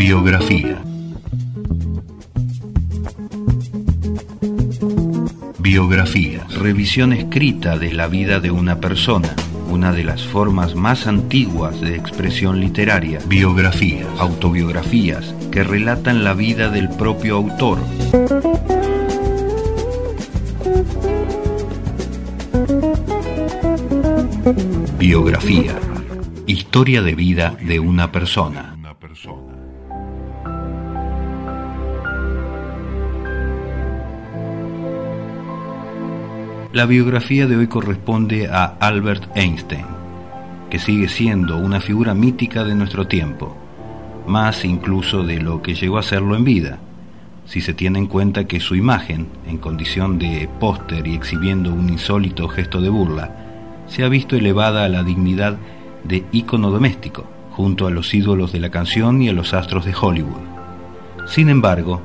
Biografía. Biografía. Revisión escrita de la vida de una persona. Una de las formas más antiguas de expresión literaria. Biografías. Autobiografías que relatan la vida del propio autor. Biografía. Historia de vida de una persona. La biografía de hoy corresponde a Albert Einstein, que sigue siendo una figura mítica de nuestro tiempo, más incluso de lo que llegó a serlo en vida, si se tiene en cuenta que su imagen, en condición de póster y exhibiendo un insólito gesto de burla, se ha visto elevada a la dignidad de ícono doméstico, junto a los ídolos de la canción y a los astros de Hollywood. Sin embargo,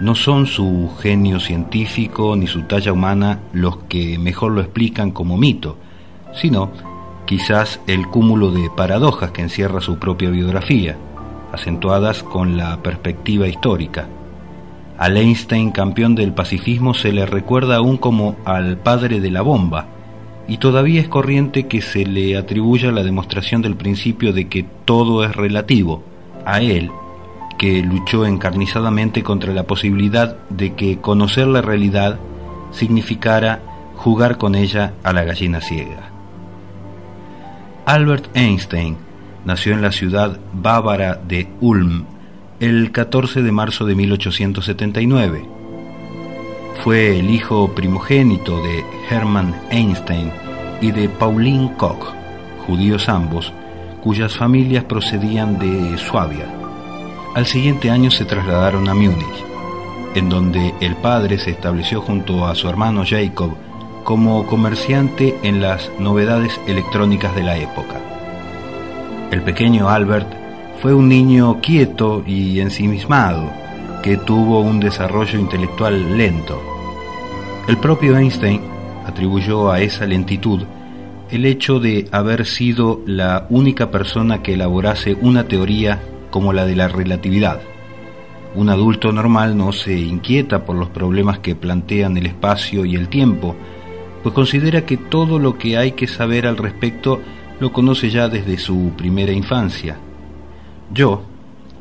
no son su genio científico ni su talla humana los que mejor lo explican como mito, sino quizás el cúmulo de paradojas que encierra su propia biografía, acentuadas con la perspectiva histórica. Al Einstein campeón del pacifismo se le recuerda aún como al padre de la bomba, y todavía es corriente que se le atribuya la demostración del principio de que todo es relativo. A él, que luchó encarnizadamente contra la posibilidad de que conocer la realidad significara jugar con ella a la gallina ciega. Albert Einstein nació en la ciudad bávara de Ulm el 14 de marzo de 1879. Fue el hijo primogénito de Hermann Einstein y de Pauline Koch, judíos ambos, cuyas familias procedían de Suabia. Al siguiente año se trasladaron a Múnich, en donde el padre se estableció junto a su hermano Jacob como comerciante en las novedades electrónicas de la época. El pequeño Albert fue un niño quieto y ensimismado, que tuvo un desarrollo intelectual lento. El propio Einstein atribuyó a esa lentitud el hecho de haber sido la única persona que elaborase una teoría como la de la relatividad. Un adulto normal no se inquieta por los problemas que plantean el espacio y el tiempo, pues considera que todo lo que hay que saber al respecto lo conoce ya desde su primera infancia. Yo,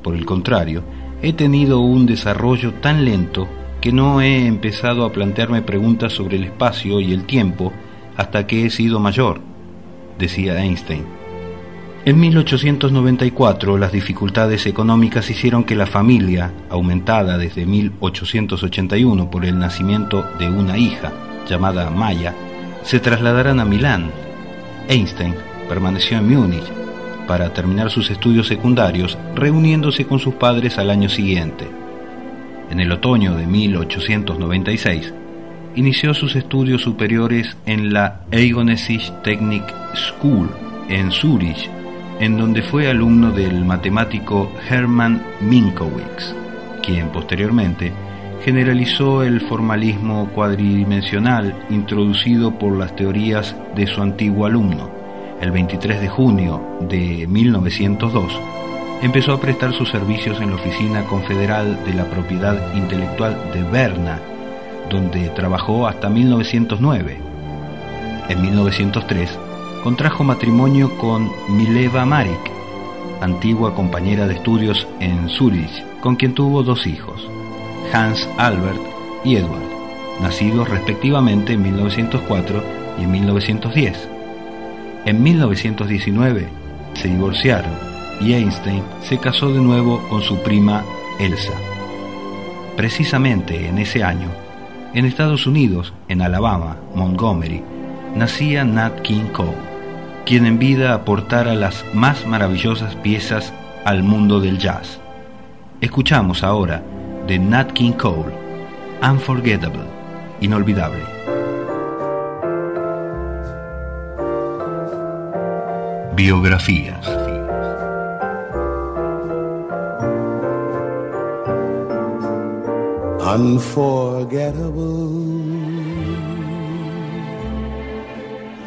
por el contrario, he tenido un desarrollo tan lento que no he empezado a plantearme preguntas sobre el espacio y el tiempo hasta que he sido mayor, decía Einstein. En 1894 las dificultades económicas hicieron que la familia, aumentada desde 1881 por el nacimiento de una hija llamada Maya, se trasladaran a Milán. Einstein permaneció en Múnich para terminar sus estudios secundarios, reuniéndose con sus padres al año siguiente. En el otoño de 1896, inició sus estudios superiores en la Eidgenössische Technik School en Zúrich en donde fue alumno del matemático Hermann Minkowitz, quien posteriormente generalizó el formalismo cuadridimensional introducido por las teorías de su antiguo alumno. El 23 de junio de 1902 empezó a prestar sus servicios en la Oficina Confederal de la Propiedad Intelectual de Berna, donde trabajó hasta 1909. En 1903 contrajo matrimonio con Mileva Marik, antigua compañera de estudios en Zurich, con quien tuvo dos hijos, Hans Albert y Edward, nacidos respectivamente en 1904 y en 1910. En 1919 se divorciaron y Einstein se casó de nuevo con su prima Elsa. Precisamente en ese año, en Estados Unidos, en Alabama, Montgomery, nacía Nat King Cole quien en vida aportara las más maravillosas piezas al mundo del jazz. Escuchamos ahora de Nat King Cole, Unforgettable, inolvidable. Biografías. Unforgettable.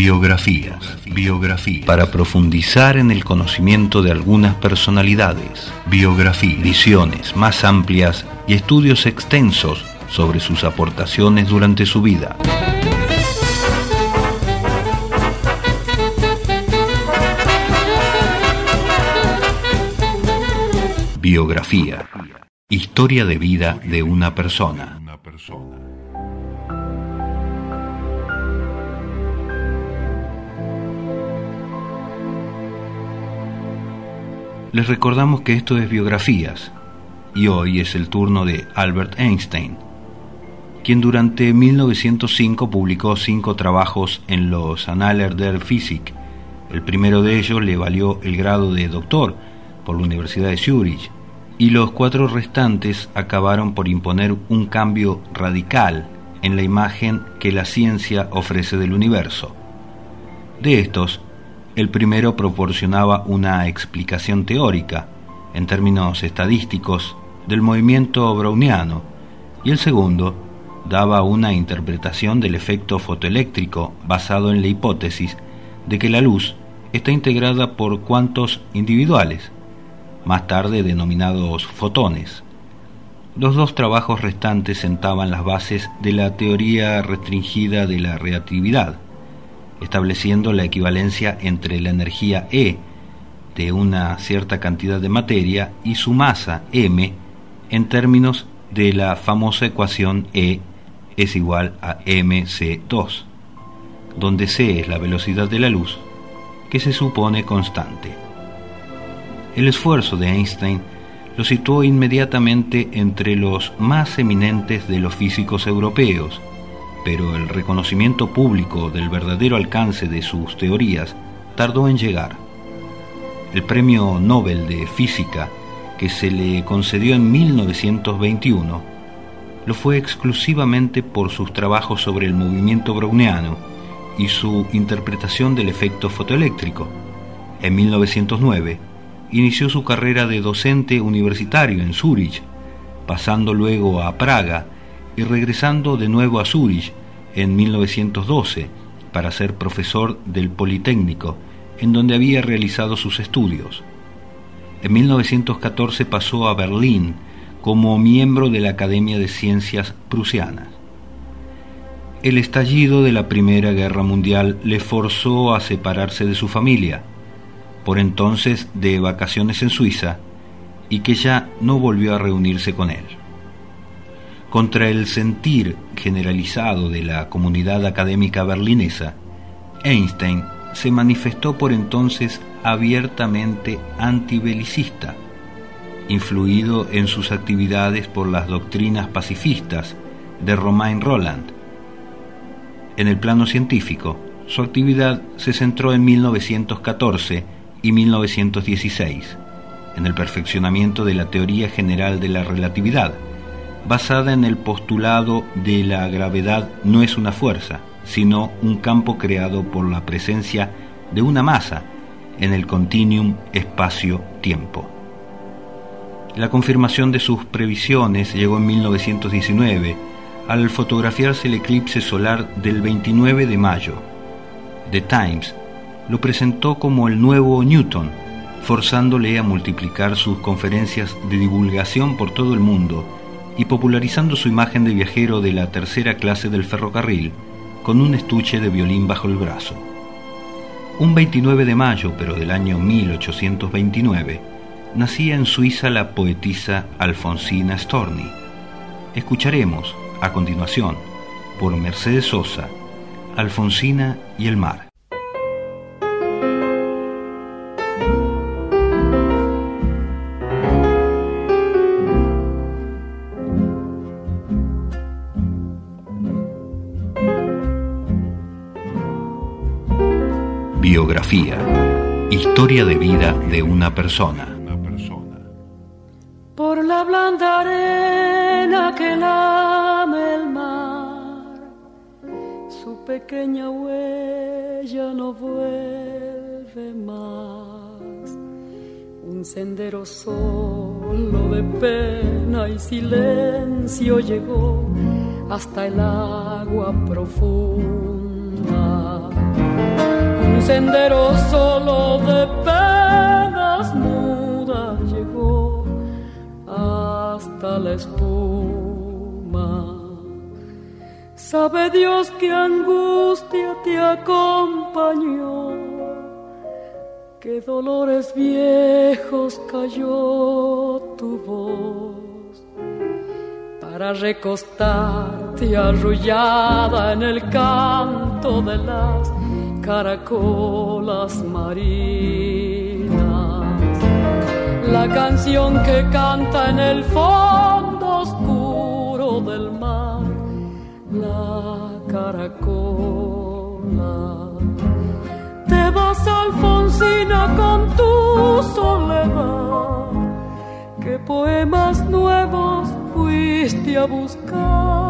Biografías, biografías. Para profundizar en el conocimiento de algunas personalidades. Biografías, visiones más amplias y estudios extensos sobre sus aportaciones durante su vida. Biografía. Historia de vida de una persona. Les recordamos que esto es biografías y hoy es el turno de Albert Einstein, quien durante 1905 publicó cinco trabajos en los Annales der Physik. El primero de ellos le valió el grado de doctor por la Universidad de Zurich y los cuatro restantes acabaron por imponer un cambio radical en la imagen que la ciencia ofrece del universo. De estos, el primero proporcionaba una explicación teórica, en términos estadísticos, del movimiento browniano, y el segundo daba una interpretación del efecto fotoeléctrico basado en la hipótesis de que la luz está integrada por cuantos individuales, más tarde denominados fotones. Los dos trabajos restantes sentaban las bases de la teoría restringida de la relatividad, estableciendo la equivalencia entre la energía E de una cierta cantidad de materia y su masa m en términos de la famosa ecuación E es igual a mc2, donde c es la velocidad de la luz, que se supone constante. El esfuerzo de Einstein lo situó inmediatamente entre los más eminentes de los físicos europeos, pero el reconocimiento público del verdadero alcance de sus teorías tardó en llegar. El premio Nobel de Física, que se le concedió en 1921, lo fue exclusivamente por sus trabajos sobre el movimiento browniano y su interpretación del efecto fotoeléctrico. En 1909 inició su carrera de docente universitario en Zúrich, pasando luego a Praga y regresando de nuevo a Zúrich en 1912 para ser profesor del Politécnico, en donde había realizado sus estudios. En 1914 pasó a Berlín como miembro de la Academia de Ciencias Prusianas. El estallido de la Primera Guerra Mundial le forzó a separarse de su familia, por entonces de vacaciones en Suiza, y que ya no volvió a reunirse con él. Contra el sentir generalizado de la comunidad académica berlinesa, Einstein se manifestó por entonces abiertamente antibelicista, influido en sus actividades por las doctrinas pacifistas de Romain Roland. En el plano científico, su actividad se centró en 1914 y 1916, en el perfeccionamiento de la teoría general de la relatividad, basada en el postulado de la gravedad no es una fuerza, sino un campo creado por la presencia de una masa en el continuum espacio-tiempo. La confirmación de sus previsiones llegó en 1919 al fotografiarse el eclipse solar del 29 de mayo. The Times lo presentó como el nuevo Newton, forzándole a multiplicar sus conferencias de divulgación por todo el mundo y popularizando su imagen de viajero de la tercera clase del ferrocarril con un estuche de violín bajo el brazo. Un 29 de mayo, pero del año 1829, nacía en Suiza la poetisa Alfonsina Storni. Escucharemos, a continuación, por Mercedes Sosa, Alfonsina y el mar. Historia de vida de una persona. Por la blanda arena que lame el mar, su pequeña huella no vuelve más. Un sendero solo de pena y silencio llegó hasta el agua profunda sendero solo de penas mudas llegó hasta la espuma. Sabe Dios que angustia te acompañó, que dolores viejos cayó tu voz para recostarte arrullada en el canto de las caracolas marinas. La canción que canta en el fondo oscuro del mar, la caracola. Te vas, Alfonsina, con tu soledad. ¿Qué poemas nuevos fuiste a buscar?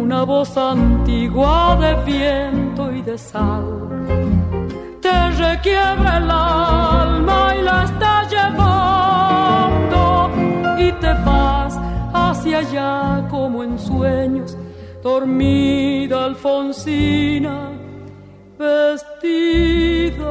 Una voz antigua de viento y de sal. Te requiebra el alma y la está llevando y te vas hacia allá como en sueños, dormida Alfonsina, vestida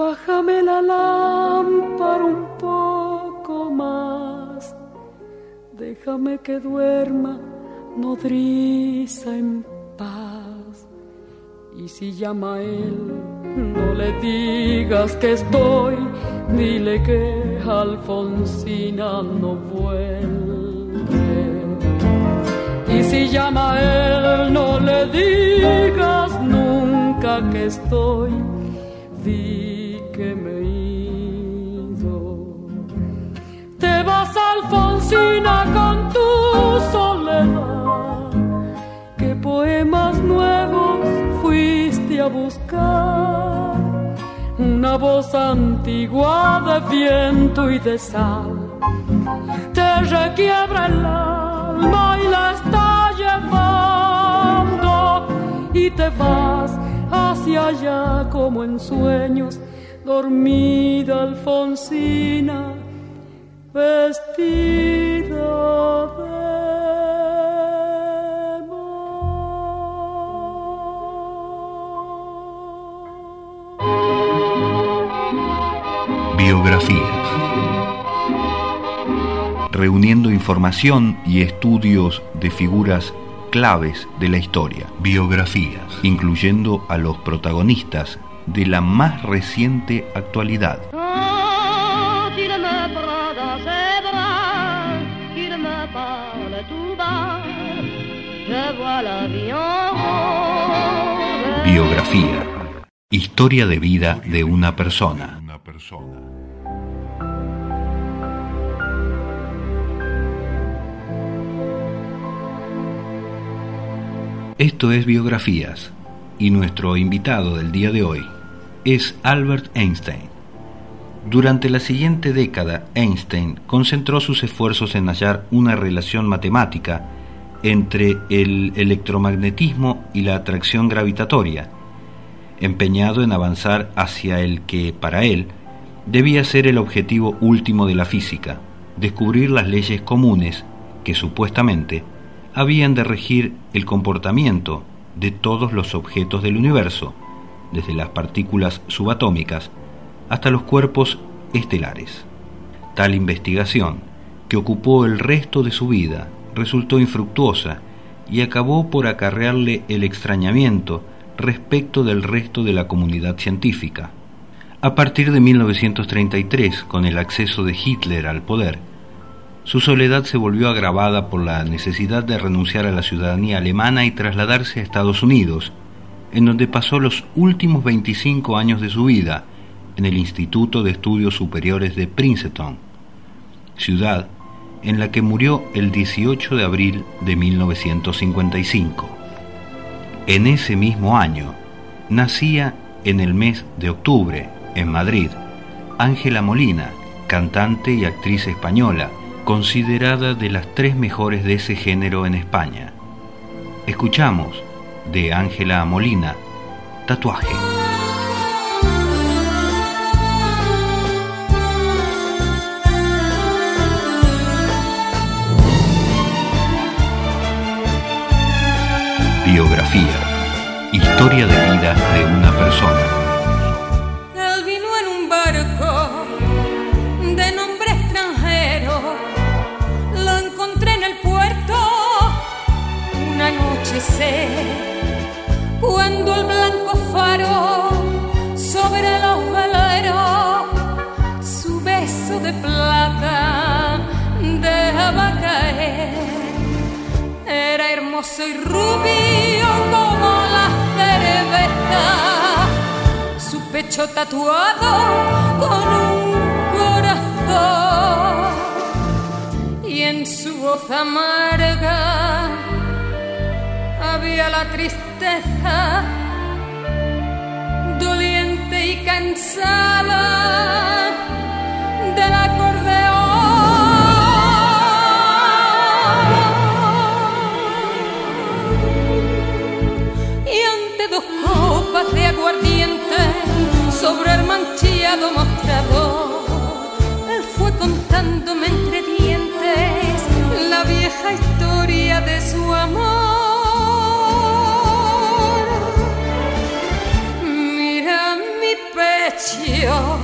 Bájame la lámpara un poco más, déjame que duerma nodriza en paz. Y si llama a él, no le digas que estoy, dile que Alfonsina no vuelve. Y si llama a él, no le digas nunca que estoy, di que me ido. Te vas, Alfonsina, con tu soledad, que poemas nuevos fuiste a buscar. Una voz antigua de viento y de sal te requiebra el alma y la está llevando y te vas hacia allá como en sueños, dormida Alfonsina, vestida de. Reuniendo información y estudios de figuras claves de la historia. Biografías. Incluyendo a los protagonistas de la más reciente actualidad. Rose. Biografía. Historia de vida de una persona. Esto es Biografías y nuestro invitado del día de hoy es Albert Einstein. Durante la siguiente década, Einstein concentró sus esfuerzos en hallar una relación matemática entre el electromagnetismo y la atracción gravitatoria, empeñado en avanzar hacia el que, para él, debía ser el objetivo último de la física, descubrir las leyes comunes que supuestamente habían de regir el comportamiento de todos los objetos del universo, desde las partículas subatómicas hasta los cuerpos estelares. Tal investigación, que ocupó el resto de su vida, resultó infructuosa y acabó por acarrearle el extrañamiento respecto del resto de la comunidad científica. A partir de 1933, con el acceso de Hitler al poder, su soledad se volvió agravada por la necesidad de renunciar a la ciudadanía alemana y trasladarse a Estados Unidos, en donde pasó los últimos 25 años de su vida en el Instituto de Estudios Superiores de Princeton, ciudad en la que murió el 18 de abril de 1955. En ese mismo año, nacía en el mes de octubre, en Madrid, Ángela Molina, cantante y actriz española, considerada de las tres mejores de ese género en España. Escuchamos de Ángela Molina, Tatuaje. Biografía. Historia de vida de una persona. Tatuado con un corazón. Y en su voz amarga a la tristeza, doliente y cansada vieja historia de su amor. Mira mi pecho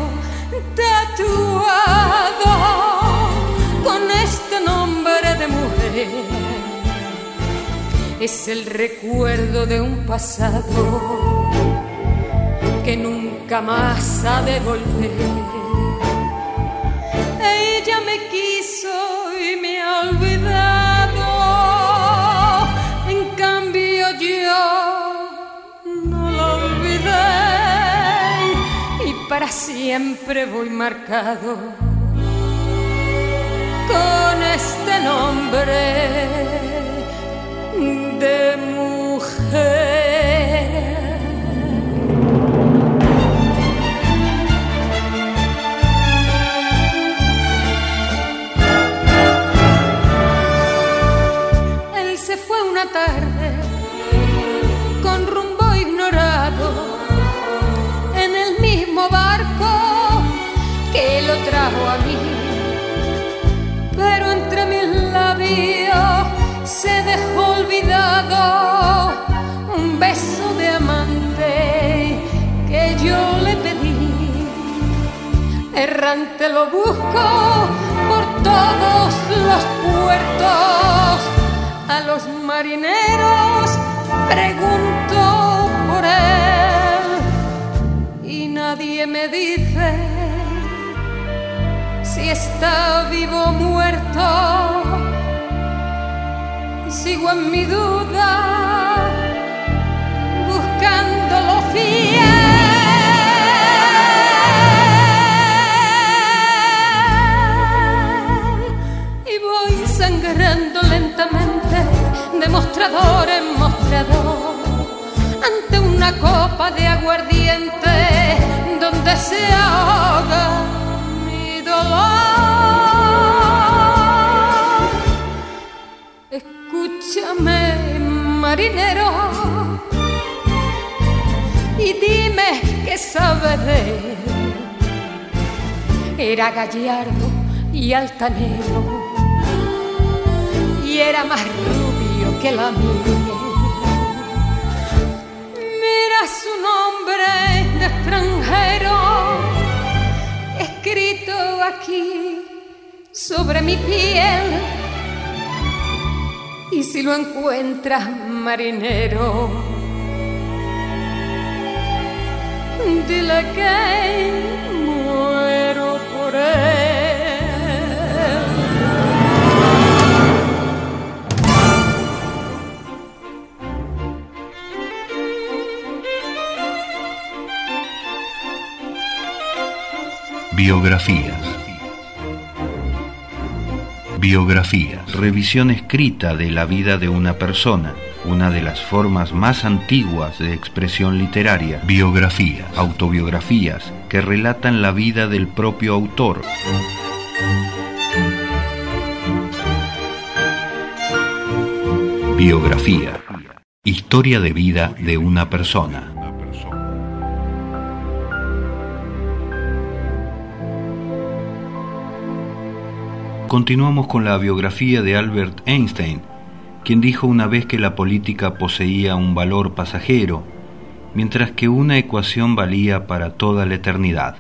tatuado con este nombre de mujer. Es el recuerdo de un pasado que nunca más ha de volver. Para siempre voy marcado con este nombre de mujer. Él se fue una tarde que lo trajo a mí. Pero entre mis labios se dejó olvidado un beso de amante que yo le pedí. Errante lo busco por todos los puertos, a los marineros pregunto por él y nadie me dice está vivo o muerto. Sigo en mi duda, buscándolo fiel. Y voy sangrando lentamente de mostrador en mostrador ante una copa de aguardiente donde se ahoga mi dolor. Escúchame, marinero, y dime qué sabes de él. Era gallardo y altanero, y era más rubio que la miel. Mira su nombre de extranjero, escrito aquí sobre mi piel. Y si lo encuentras, marinero, dile que muero por él. Biografías. Biografías. Revisión escrita de la vida de una persona. Una de las formas más antiguas de expresión literaria. Biografías. Autobiografías que relatan la vida del propio autor. Biografía. Historia de vida de una persona. Continuamos con la biografía de Albert Einstein, quien dijo una vez que la política poseía un valor pasajero, mientras que una ecuación valía para toda la eternidad.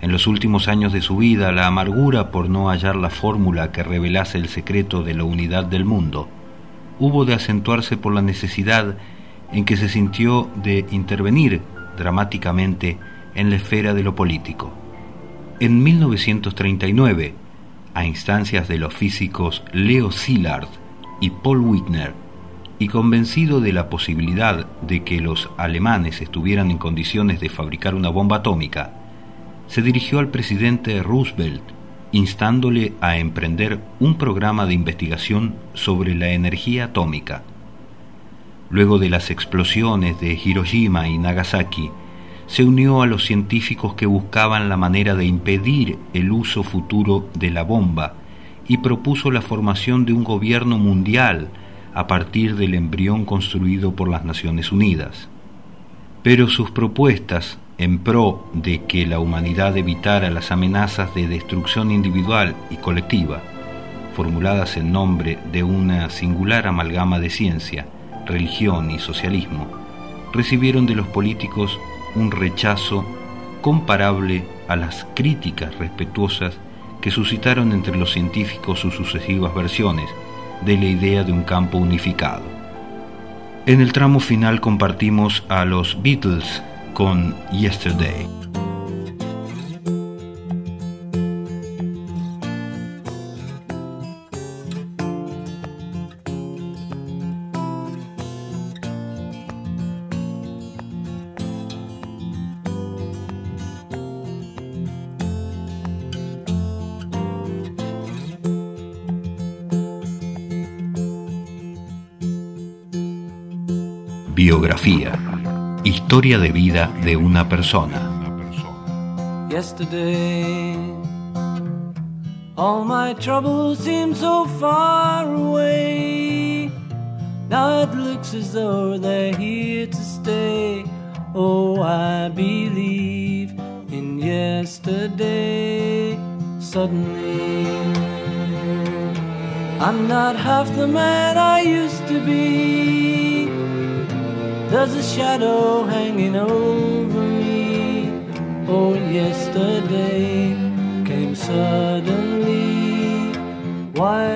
En los últimos años de su vida, la amargura por no hallar la fórmula que revelase el secreto de la unidad del mundo hubo de acentuarse por la necesidad en que se sintió de intervenir dramáticamente en la esfera de lo político. En 1939, a instancias de los físicos Leo Szilard y Paul Whitner, y convencido de la posibilidad de que los alemanes estuvieran en condiciones de fabricar una bomba atómica, se dirigió al presidente Roosevelt instándole a emprender un programa de investigación sobre la energía atómica. luego de las explosiones de Hiroshima y Nagasaki, se unió a los científicos que buscaban la manera de impedir el uso futuro de la bomba y propuso la formación de un gobierno mundial a partir del embrión construido por las Naciones Unidas. Pero sus propuestas en pro de que la humanidad evitara las amenazas de destrucción individual y colectiva, formuladas en nombre de una singular amalgama de ciencia, religión y socialismo, recibieron de los políticos un rechazo comparable a las críticas respetuosas que suscitaron entre los científicos sus sucesivas versiones de la idea de un campo unificado. En el tramo final compartimos a los Beatles con Yesterday. Biografía. Historia de vida de una persona. Yesterday, all my troubles seem so far away. Now it looks as though they're here to stay. Oh, I believe in yesterday. Suddenly, I'm not half the man I used to be. There's a shadow hanging over me. Oh, yesterday came suddenly. Why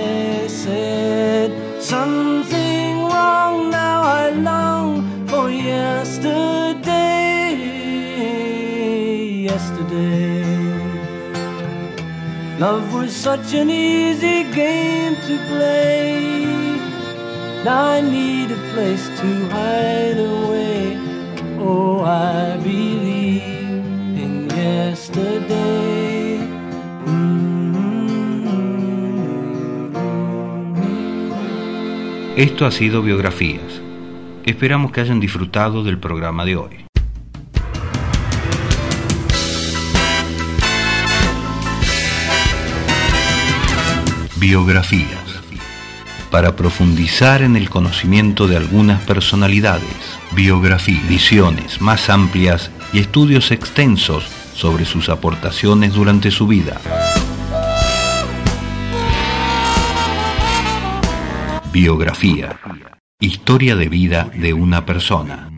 Love was such an easy game to play. Now I need a place to hide away. Oh, I believe in yesterday. Esto ha sido Biografías. Esperamos que hayan disfrutado del programa de hoy. Biografías. Para profundizar en el conocimiento de algunas personalidades, biografías, visiones más amplias y estudios extensos sobre sus aportaciones durante su vida. Biografía. Historia de vida de una persona.